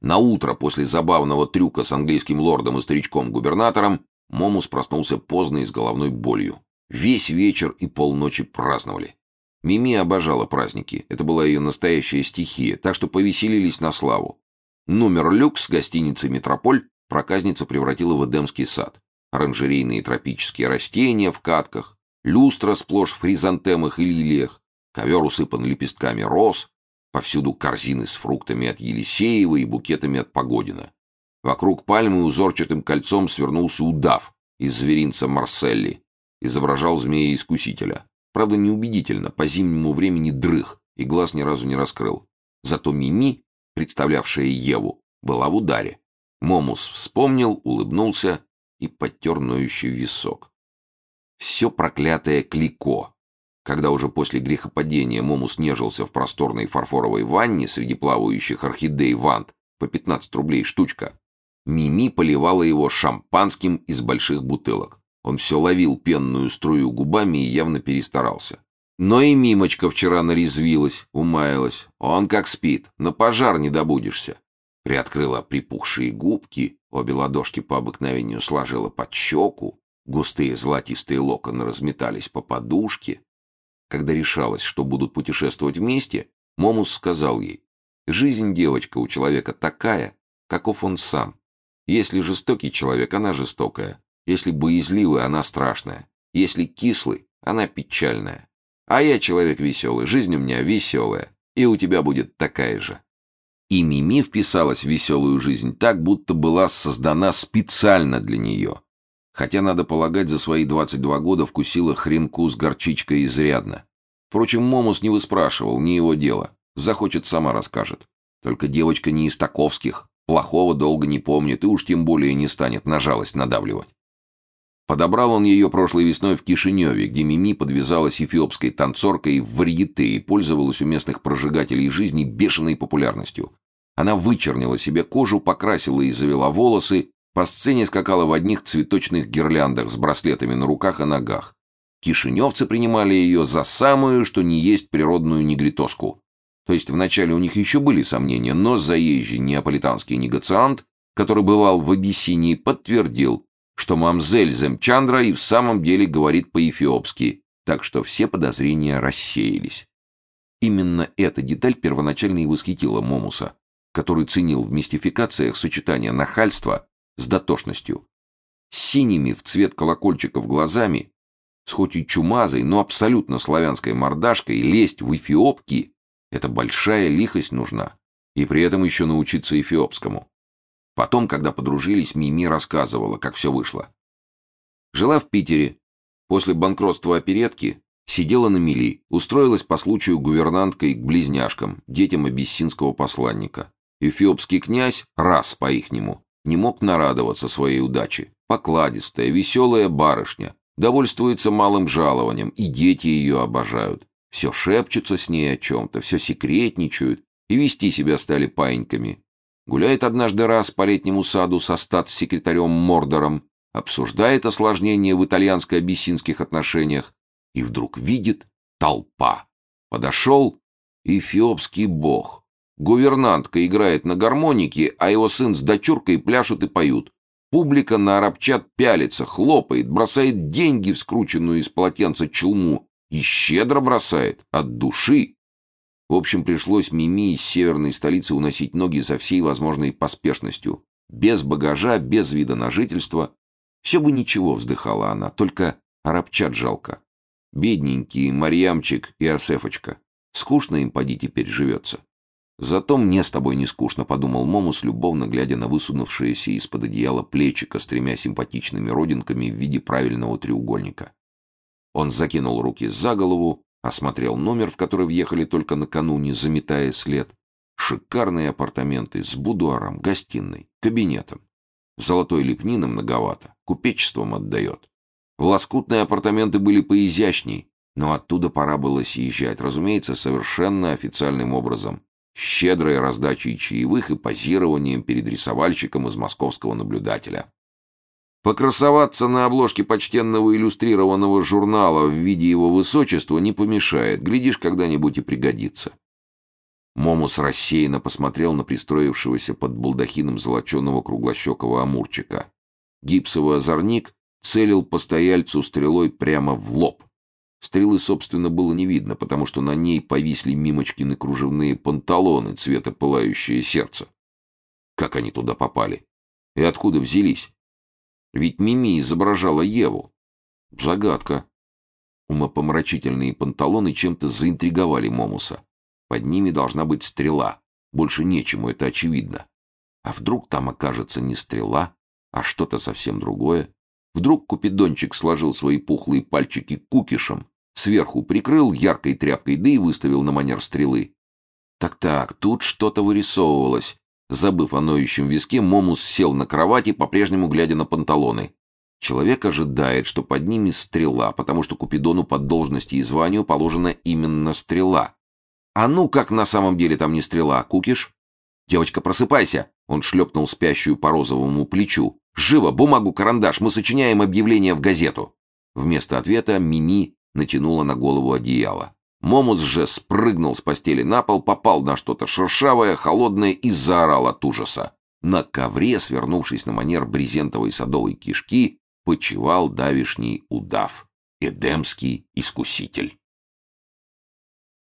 На утро после забавного трюка с английским лордом и старичком-губернатором Момус проснулся поздно и с головной болью. Весь вечер и полночи праздновали. Мими обожала праздники, это была ее настоящая стихия, так что повеселились на славу. Номер люкс гостиницы «Метрополь» проказница превратила в Эдемский сад. Оранжерейные тропические растения в катках, люстра сплошь в хризантемах и лилиях, ковер усыпан лепестками роз, повсюду корзины с фруктами от Елисеева и букетами от Погодина. Вокруг пальмы узорчатым кольцом свернулся удав из зверинца Марселли, изображал змея-искусителя. Правда, неубедительно, по зимнему времени дрых и глаз ни разу не раскрыл. Зато Мими, представлявшая Еву, была в ударе. Момус вспомнил, улыбнулся и подтер ноющий висок. Все проклятое Клико. Когда уже после грехопадения Момус нежился в просторной фарфоровой ванне среди плавающих орхидей вант по 15 рублей штучка, Мими поливала его шампанским из больших бутылок. Он все ловил пенную струю губами и явно перестарался. Но и Мимочка вчера нарезвилась, умаялась. Он как спит, на пожар не добудешься. Приоткрыла припухшие губки, обе ладошки по обыкновению сложила под щеку, густые золотистые локоны разметались по подушке. Когда решалась, что будут путешествовать вместе, Момус сказал ей, «Жизнь, девочка, у человека такая, каков он сам. Если жестокий человек, она жестокая. Если боязливый, она страшная. Если кислый, она печальная. А я человек веселый, жизнь у меня веселая. И у тебя будет такая же. И Мими вписалась в веселую жизнь так, будто была создана специально для нее. Хотя, надо полагать, за свои 22 года вкусила хренку с горчичкой изрядно. Впрочем, Момус не выспрашивал, не его дело. Захочет, сама расскажет. Только девочка не из таковских, плохого долго не помнит и уж тем более не станет на жалость надавливать. Подобрал он ее прошлой весной в Кишиневе, где Мими подвязалась эфиопской танцоркой в варьете и пользовалась у местных прожигателей жизни бешеной популярностью. Она вычернила себе кожу, покрасила и завела волосы, по сцене скакала в одних цветочных гирляндах с браслетами на руках и ногах. Кишиневцы принимали ее за самую, что не есть природную негритоску. То есть вначале у них еще были сомнения, но заезжий неаполитанский негациант, который бывал в Абиссинии, подтвердил, что мамзель Земчандра и в самом деле говорит по-эфиопски, так что все подозрения рассеялись. Именно эта деталь первоначально и восхитила Момуса, который ценил в мистификациях сочетание нахальства с дотошностью. С синими в цвет колокольчиков глазами, с хоть и чумазой, но абсолютно славянской мордашкой, лезть в эфиопки — это большая лихость нужна, и при этом еще научиться эфиопскому. Потом, когда подружились, Мими рассказывала, как все вышло. Жила в Питере. После банкротства оперетки сидела на мели, устроилась по случаю гувернанткой к близняшкам, детям абиссинского посланника. Эфиопский князь, раз по-ихнему, не мог нарадоваться своей удаче. Покладистая, веселая барышня, довольствуется малым жалованием, и дети ее обожают. Все шепчутся с ней о чем-то, все секретничают, и вести себя стали паиньками. Гуляет однажды раз по летнему саду со статс-секретарем Мордором, обсуждает осложнения в итальянско-абиссинских отношениях и вдруг видит толпа. Подошел эфиопский бог. Гувернантка играет на гармонике, а его сын с дочуркой пляшут и поют. Публика на арабчат пялится, хлопает, бросает деньги в скрученную из полотенца челму и щедро бросает, от души. В общем, пришлось Мими из северной столицы уносить ноги со всей возможной поспешностью. Без багажа, без вида на жительство. Все бы ничего, вздыхала она, только арабчат жалко. Бедненькие Марьямчик и Асефочка. Скучно им поди теперь живется. Зато мне с тобой не скучно, подумал Момус, любовно глядя на высунувшиеся из-под одеяла плечика с тремя симпатичными родинками в виде правильного треугольника. Он закинул руки за голову, Осмотрел номер, в который въехали только накануне, заметая след. Шикарные апартаменты с будуаром, гостиной, кабинетом. Золотой лепнины многовато, купечеством отдает. Лоскутные апартаменты были поизящней, но оттуда пора было съезжать, разумеется, совершенно официальным образом. Щедрой раздачей чаевых и позированием перед рисовальщиком из московского наблюдателя. Покрасоваться на обложке почтенного иллюстрированного журнала в виде его высочества не помешает, глядишь, когда-нибудь и пригодится. Момус рассеянно посмотрел на пристроившегося под балдахином золоченого круглощекого амурчика. Гипсовый озорник целил постояльцу стрелой прямо в лоб. Стрелы, собственно, было не видно, потому что на ней повисли Мимочкины кружевные панталоны цвета пылающее сердце. Как они туда попали? И откуда взялись? Ведь Мими изображала Еву. Загадка. Умопомрачительные панталоны чем-то заинтриговали Момуса. Под ними должна быть стрела. Больше нечему, это очевидно. А вдруг там окажется не стрела, а что-то совсем другое? Вдруг Купидончик сложил свои пухлые пальчики кукишем, сверху прикрыл яркой тряпкой, да и выставил на манер стрелы. Так-так, тут что-то вырисовывалось. Забыв о ноющем виске, Момус сел на кровати, по-прежнему глядя на панталоны. Человек ожидает, что под ними стрела, потому что Купидону под должности и званию положена именно стрела. А ну как на самом деле там не стрела, кукиш? Девочка, просыпайся! Он шлепнул спящую по розовому плечу. Живо, бумагу, карандаш, мы сочиняем объявление в газету. Вместо ответа Мими натянула на голову одеяло. Момус же спрыгнул с постели на пол, попал на что-то шершавое, холодное и заорал от ужаса. На ковре, свернувшись на манер брезентовой садовой кишки, почевал давишний удав, эдемский искуситель.